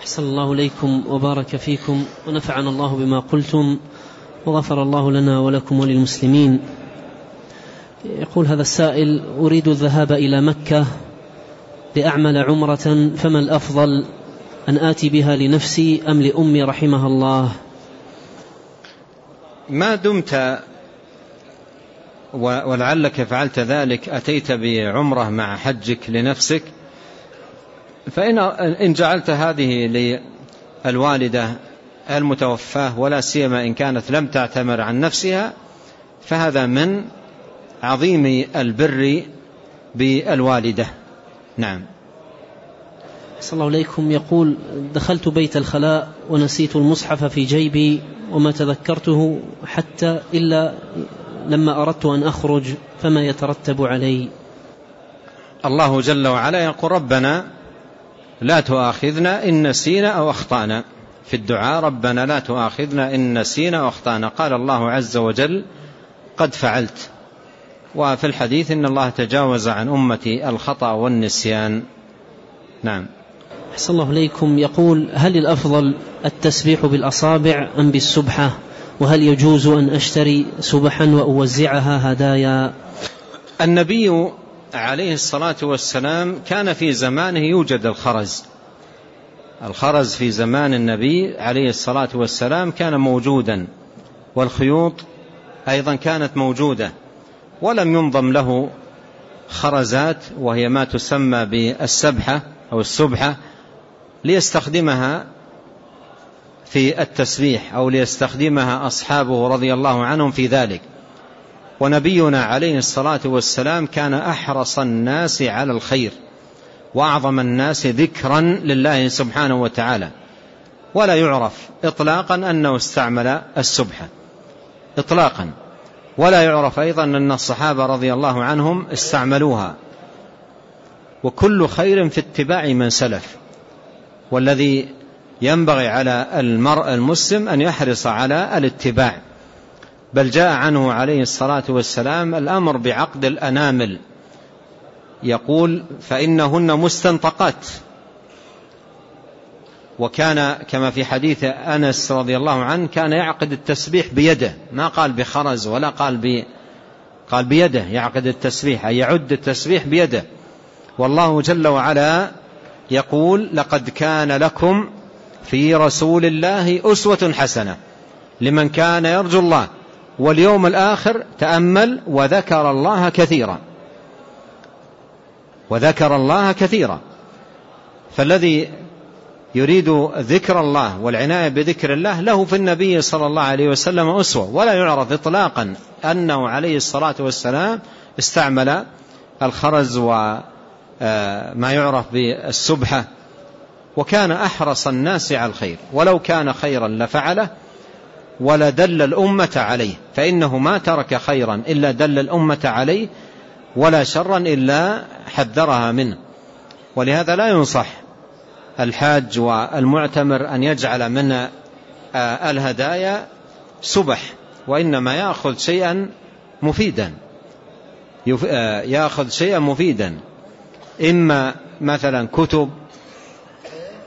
أحسن الله إليكم وبارك فيكم ونفعنا الله بما قلتم وغفر الله لنا ولكم وللمسلمين. يقول هذا السائل أريد الذهاب إلى مكة لأعمل عمرة فما الأفضل أن آتي بها لنفسي أم لأمي رحمها الله؟ ما دمت ولعلك فعلت ذلك أتيت بعمرة مع حجك لنفسك؟ فإن إن جعلت هذه للوالدة المتوفاة ولا سيما إن كانت لم تعتمر عن نفسها فهذا من عظيم البر بالوالدة. نعم. صلى الله عليكم. يقول دخلت بيت الخلاء ونسيت المصحف في جيبي وما تذكرته حتى إلا لما أردت أن أخرج فما يترتب علي. الله جل وعلا يقول ربنا لا تؤاخذنا إن نسينا أو أخطأنا. في الدعاء ربنا لا تؤاخذنا إن نسينا أو أخطأنا. قال الله عز وجل قد فعلت. وفي الحديث إن الله تجاوز عن أمتي الخطأ والنسيان. نعم. أحسن الله إليكم. يقول هل الأفضل التسبيح بالأصابع أم بالسبحة؟ وهل يجوز أن أشتري سبحا وأوزعها هدايا؟ النبي عليه الصلاة والسلام كان في زمانه يوجد الخرز. الخرز في زمان النبي عليه الصلاة والسلام كان موجودا والخيوط أيضا كانت موجودة ولم ينظم له خرزات وهي ما تسمى بالسبحة أو السبحة ليستخدمها في التسبيح أو ليستخدمها أصحابه رضي الله عنهم في ذلك. ونبينا عليه الصلاة والسلام كان أحرص الناس على الخير وأعظم الناس ذكرا لله سبحانه وتعالى. ولا يعرف إطلاقا أنه استعمل السبحة إطلاقا. ولا يعرف أيضا أن الصحابة رضي الله عنهم استعملوها. وكل خير في اتباع من سلف. والذي ينبغي على المرء المسلم أن يحرص على الاتباع. بل جاء عنه عليه الصلاة والسلام الأمر بعقد الأنامل. يقول فإنهن مستنطقات. وكان كما في حديث أنس رضي الله عنه كان يعقد التسبيح بيده. ما قال بخرز ولا قال ب قال بيده يعقد التسبيح أي يعد التسبيح بيده. والله جل وعلا يقول لقد كان لكم في رسول الله أسوة حسنة لمن كان يرجو الله. واليوم الآخر تأمل وذكر الله كثيرا. وذكر الله كثيرا. فالذي يريد ذكر الله والعناية بذكر الله له في النبي صلى الله عليه وسلم أسوة ولا يعرف إطلاقا أنه عليه الصلاة والسلام استعمل الخرز وما يعرف بالسبحة. وكان أحرص الناس على الخير ولو كان خيرا لفعله ولدل الأمة عليه فإنه ما ترك خيرا إلا دل الأمة عليه ولا شرا إلا حذرها منه. ولهذا لا ينصح الحاج والمعتمر أن يجعل من الهدايا سبح وإنما يأخذ شيئا مفيدا. يأخذ شيئا مفيدا. إما مثلا كتب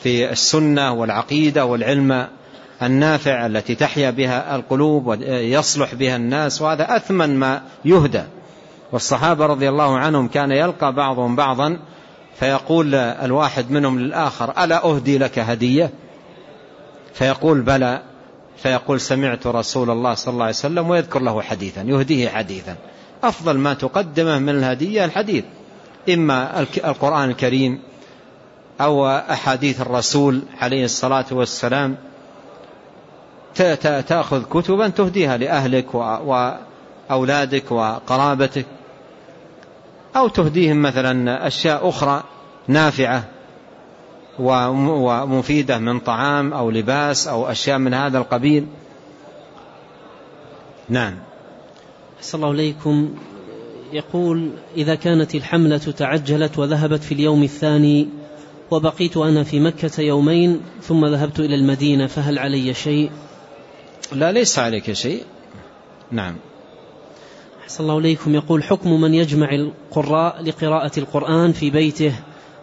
في السنة والعقيدة والعلم النافع التي تحيا بها القلوب ويصلح بها الناس وهذا أثمن ما يهدى. والصحابة رضي الله عنهم كان يلقى بعضهم بعضا فيقول الواحد منهم للآخر ألا أهدي لك هدية؟ فيقول بلى. فيقول سمعت رسول الله صلى الله عليه وسلم ويذكر له حديثا يهديه حديثا. أفضل ما تقدمه من الهدية الحديث. إما القرآن الكريم أو أحاديث الرسول عليه الصلاة والسلام تأخذ كتبا تهديها لأهلك وأولادك وقرابتك. أو تهديهم مثلا أشياء أخرى نافعة ومفيدة من طعام أو لباس أو أشياء من هذا القبيل. نعم. صلى الله عليكم يقول إذا كانت الحملة تعجلت وذهبت في اليوم الثاني وبقيت أنا في مكة يومين ثم ذهبت إلى المدينة فهل علي شيء؟ لا ليس عليك شيء. نعم. أحسن الله إليكم. يقول حكم من يجمع القراء لقراءة القرآن في بيته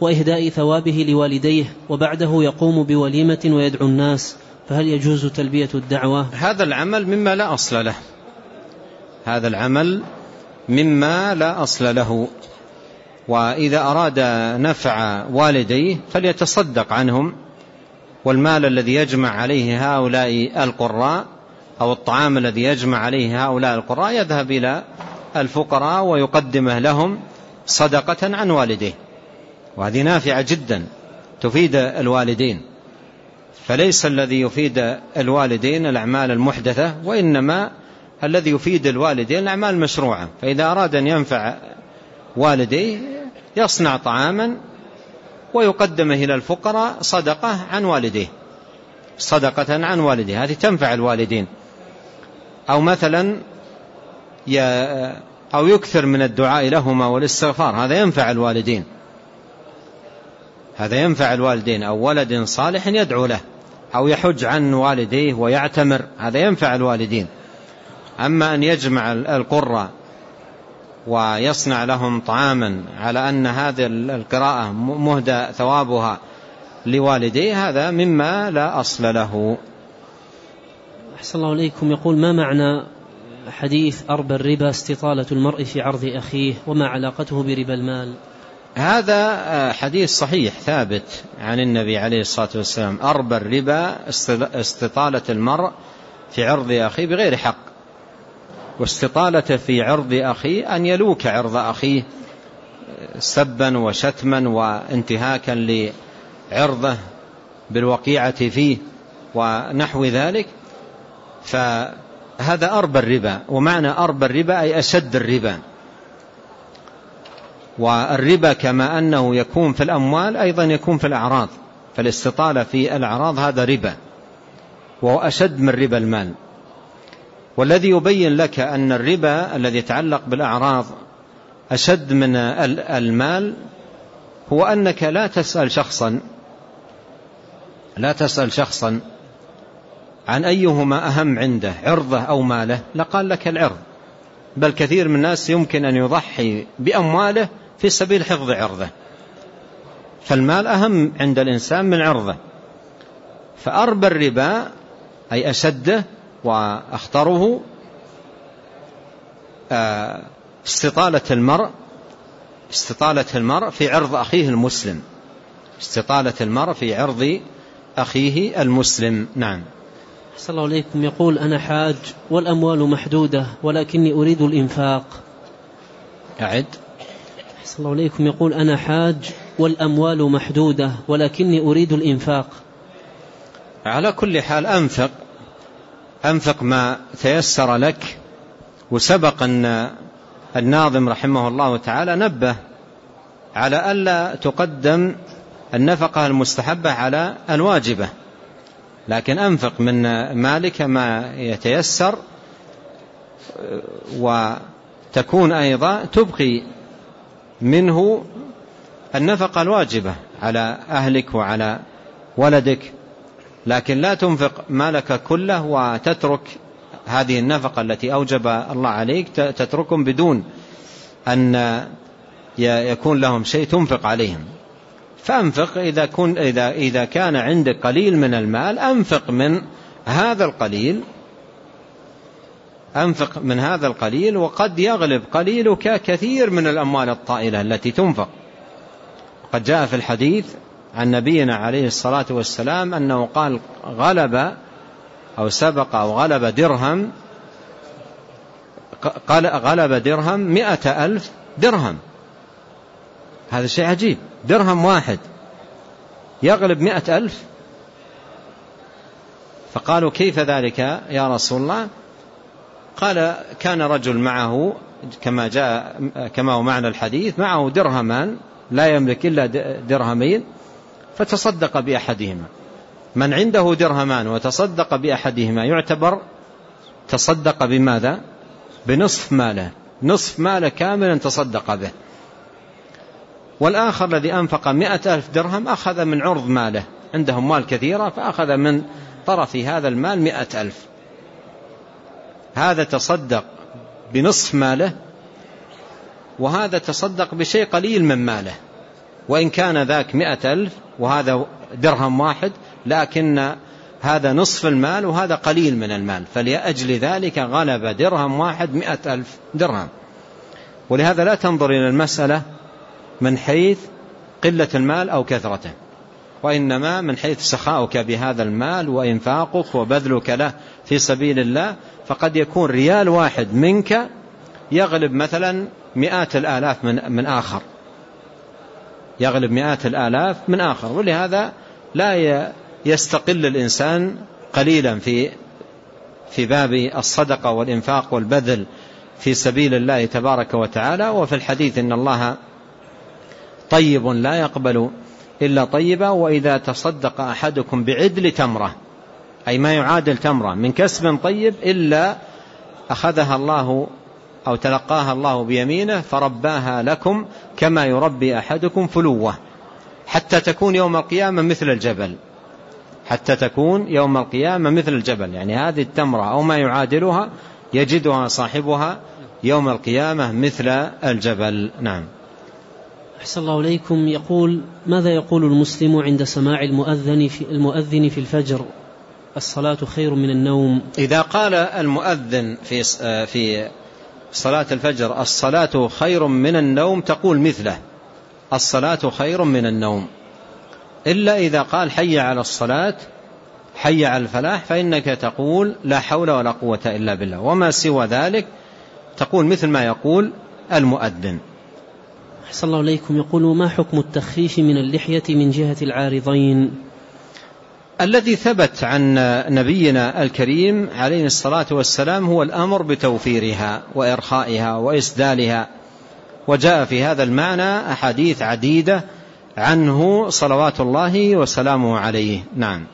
وإهداء ثوابه لوالديه وبعده يقوم بوليمة ويدعو الناس فهل يجوز تلبية الدعوة؟ هذا العمل مما لا أصل له. هذا العمل مما لا أصل له. وإذا أراد نفع والديه فليتصدق عنهم. والمال الذي يجمع عليه هؤلاء القراء أو الطعام الذي يجمع عليه هؤلاء القراء يذهب إلى الفقراء ويقدمه لهم صدقة عن والديه. وهذه نافعة جدا تفيد الوالدين. فليس الذي يفيد الوالدين الأعمال المحدثة وإنما الذي يفيد الوالدين الأعمال المشروعة. فإذا أراد أن ينفع والديه يصنع طعاما ويقدمه إلى الفقراء صدقة عن والديه صدقة عن والديه هذه تنفع الوالدين. أو مثلا أو يكثر من الدعاء لهما والاستغفار. هذا ينفع الوالدين. هذا ينفع الوالدين. أو ولد صالح يدعو له. أو يحج عن والديه ويعتمر. هذا ينفع الوالدين. أما أن يجمع القرى ويصنع لهم طعاما على أن هذه القراءة مهدى ثوابها لوالديه هذا مما لا أصل له. أحسن الله إليكم. يقول ما معنى حديث أربى الربا استطالة المرء في عرض أخيه وما علاقته بربا المال؟ هذا حديث صحيح ثابت عن النبي عليه الصلاة والسلام. أربى الربا استطالة المرء في عرض أخيه بغير حق. واستطالة في عرض أخيه أن يلوك عرض أخيه سبا وشتما وانتهاكا لعرضه بالوقيعة فيه ونحو ذلك. فهذا أربى الربا ومعنى أربى الربا أي أشد الربا. والربا كما أنه يكون في الأموال أيضا يكون في الأعراض فالاستطالة في الأعراض هذا ربا وهو أشد من ربا المال. والذي يبين لك أن الربا الذي يتعلق بالأعراض أشد من المال هو أنك لا تسأل شخصا لا تسأل شخصا عن أيهما أهم عنده عرضه أو ماله لقال لك العرض. بل كثير من الناس يمكن أن يضحي بأمواله في سبيل حفظ عرضه. فالمال أهم عند الإنسان من عرضه. فأربى الربا أي أشده وأخطره آه، استطالة المرء استطالة المرء في عرض أخيه المسلم. استطالة المرء في عرض أخيه المسلم. نعم. صلى الله عليكم يقول أنا حاج والأموال محدودة ولكني أريد الإنفاق. أعد. صلى الله عليكم يقول أنا حاج والأموال محدودة ولكني أريد الإنفاق. على كل حال أنفق. أنفق ما تيسر لك. وسبق أن الناظم رحمه الله تعالى نبه على ألا تقدم النفقة المستحبة على الواجبة. لكن أنفق من مالك ما يتيسر وتكون أيضا تبقي منه النفقة الواجبة على أهلك وعلى ولدك. لكن لا تنفق مالك كله وتترك هذه النفقة التي أوجب الله عليك تتركهم بدون أن يكون لهم شيء تنفق عليهم. فأنفق إذا, كن إذا, إذا كان عندك قليل من المال أنفق من هذا القليل. أنفق من هذا القليل وقد يغلب قليلك كثير من الأموال الطائلة التي تنفق. قد جاء في الحديث عن نبينا عليه الصلاة والسلام أنه قال غلب أو سبق أو غلب درهم قال غلب درهم مئة ألف درهم. هذا شيء عجيب. درهم واحد يغلب مئة ألف. فقالوا كيف ذلك يا رسول الله؟ قال كان رجل معه كما جاء كما هو معنى الحديث معه درهمان لا يملك إلا درهمين. فتصدق بأحدهما. من عنده درهمان وتصدق بأحدهما يعتبر تصدق بماذا؟ بنصف ماله. نصف ماله كاملا تصدق به. والآخر الذي أنفق مئة ألف درهم أخذ من عرض ماله. عندهم مال كثيرة فأخذ من طرف هذا المال مئة ألف. هذا تصدق بنصف ماله وهذا تصدق بشيء قليل من ماله. وإن كان ذاك مئة ألف وهذا درهم واحد لكن هذا نصف المال وهذا قليل من المال فلأجل ذلك غلب درهم واحد مئة ألف درهم. ولهذا لا تنظر إلى المسألة من حيث قلة المال أو كثرته وإنما من حيث سخاؤك بهذا المال وإنفاقك وبذلك له في سبيل الله فقد يكون ريال واحد منك يغلب مثلا مئات الآلاف من, من آخر. يغلب مئات الآلاف من آخر. ولهذا لا يستقل الإنسان قليلا في في باب الصدقة والإنفاق والبذل في سبيل الله تبارك وتعالى. وفي الحديث إن الله طيب لا يقبل إلا طيبا وإذا تصدق أحدكم بعدل تمرة أي ما يعادل تمرة من كسب طيب إلا أخذها الله أو تلقاها الله بيمينه فرباها لكم كما يربي أحدكم فلوة حتى تكون يوم القيامة مثل الجبل. حتى تكون يوم القيامة مثل الجبل. يعني هذه التمرة أو ما يعادلها يجدها صاحبها يوم القيامة مثل الجبل. نعم. أحسن الله إليكم. يقول ماذا يقول المسلم عند سماع المؤذن في, المؤذن في الفجر؟ الصلاة خير من النوم. إذا قال المؤذن في في صلاة الفجر الصلاة خير من النوم تقول مثله. الصلاة خير من النوم. إلا إذا قال حي على الصلاة حي على الفلاح فإنك تقول لا حول ولا قوة إلا بالله. وما سوى ذلك تقول مثل ما يقول المؤذن. أحسن الله إليكم. يقول ما حكم التخفيف من اللحية من جهة العارضين؟ الذي ثبت عن نبينا الكريم عليه الصلاة والسلام هو الأمر بتوفيرها وإرخائها وإسدالها. وجاء في هذا المعنى أحاديث عديدة عنه صلوات الله وسلامه عليه. نعم.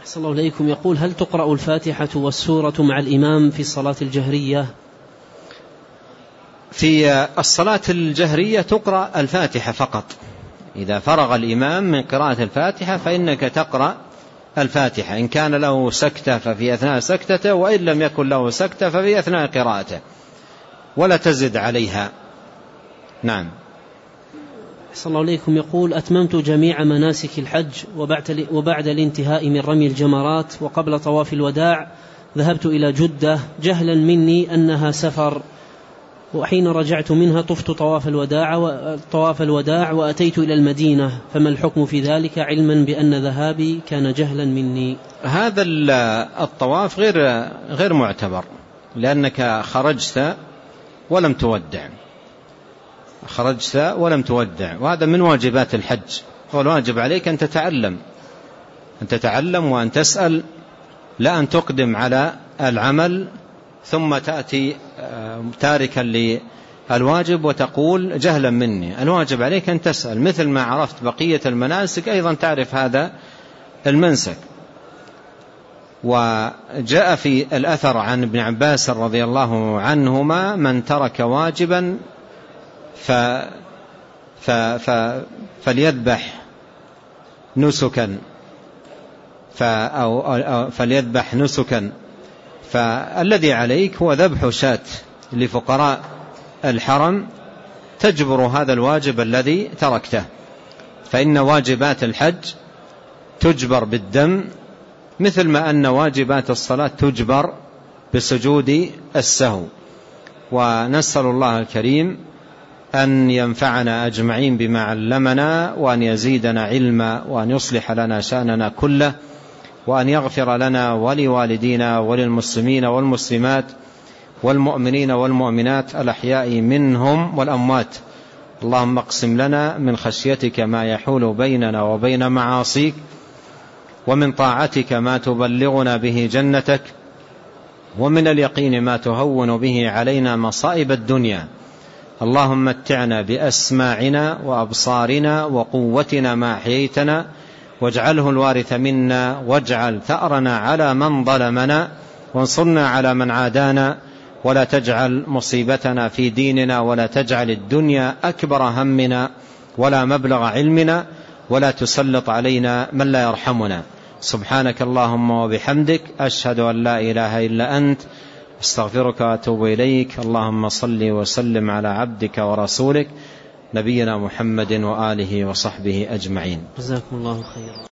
أحسن الله إليكم. يقول هل تقرأ الفاتحة والسورة مع الإمام في الصلاة الجهرية؟ في الصلاة الجهرية تقرأ الفاتحة فقط. إذا فرغ الإمام من قراءة الفاتحة فإنك تقرأ الفاتحة. إن كان له سكتة ففي أثناء سكتته وإن لم يكن له سكتة ففي أثناء قراءته. ولا تزد عليها. نعم. صلى الله عليكم يقول أتممت جميع مناسك الحج وبعد, وبعد الانتهاء من رمي الجمرات وقبل طواف الوداع ذهبت إلى جدة جهلا مني أنها سفر. وحين رجعت منها طفت طواف الوداع طواف الوداع وأتيت إلى المدينة فما الحكم في ذلك علما بأن ذهابي كان جهلا مني. هذا الطواف غير غير معتبر لأنك خرجت ولم تودع. خرجت ولم تودع وهذا من واجبات الحج. والواجب عليك أن تتعلم أن تتعلم وأن تسأل لا أن تقدم على العمل ثم تأتي تاركا للواجب وتقول جهلا مني. الواجب عليك أن تسأل. مثل ما عرفت بقية المناسك أيضا تعرف هذا المنسك. وجاء في الأثر عن ابن عباس رضي الله عنهما من ترك واجبا ف ف ف فليذبح نسكا. أو, أو فليذبح نسكا. فالذي عليك هو ذبح شاة لفقراء الحرم تجبر هذا الواجب الذي تركته. فإن واجبات الحج تجبر بالدم مثل ما أن واجبات الصلاة تجبر بسجود السهو. ونسأل الله الكريم أن ينفعنا أجمعين بما علمنا وأن يزيدنا علما وأن يصلح لنا شأننا كله وأن يغفر لنا ولوالدينا وللمسلمين والمسلمات والمؤمنين والمؤمنات الأحياء منهم والأموات. اللهم اقسم لنا من خشيتك ما يحول بيننا وبين معاصيك ومن طاعتك ما تبلغنا به جنتك ومن اليقين ما تهون به علينا مصائب الدنيا. اللهم متعنا بأسماعنا وأبصارنا وقوتنا ما أحييتنا واجعله الوارث منا واجعل ثأرنا على من ظلمنا وانصرنا على من عادانا ولا تجعل مصيبتنا في ديننا ولا تجعل الدنيا أكبر همنا ولا مبلغ علمنا ولا تسلط علينا من لا يرحمنا. سبحانك اللهم وبحمدك أشهد أن لا إله إلا أنت أستغفرك وأتوب إليك. اللهم صل وسلم على عبدك ورسولك. نبينا محمد وآله وصحبه أجمعين. جزاكم الله خيرا.